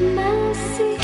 masih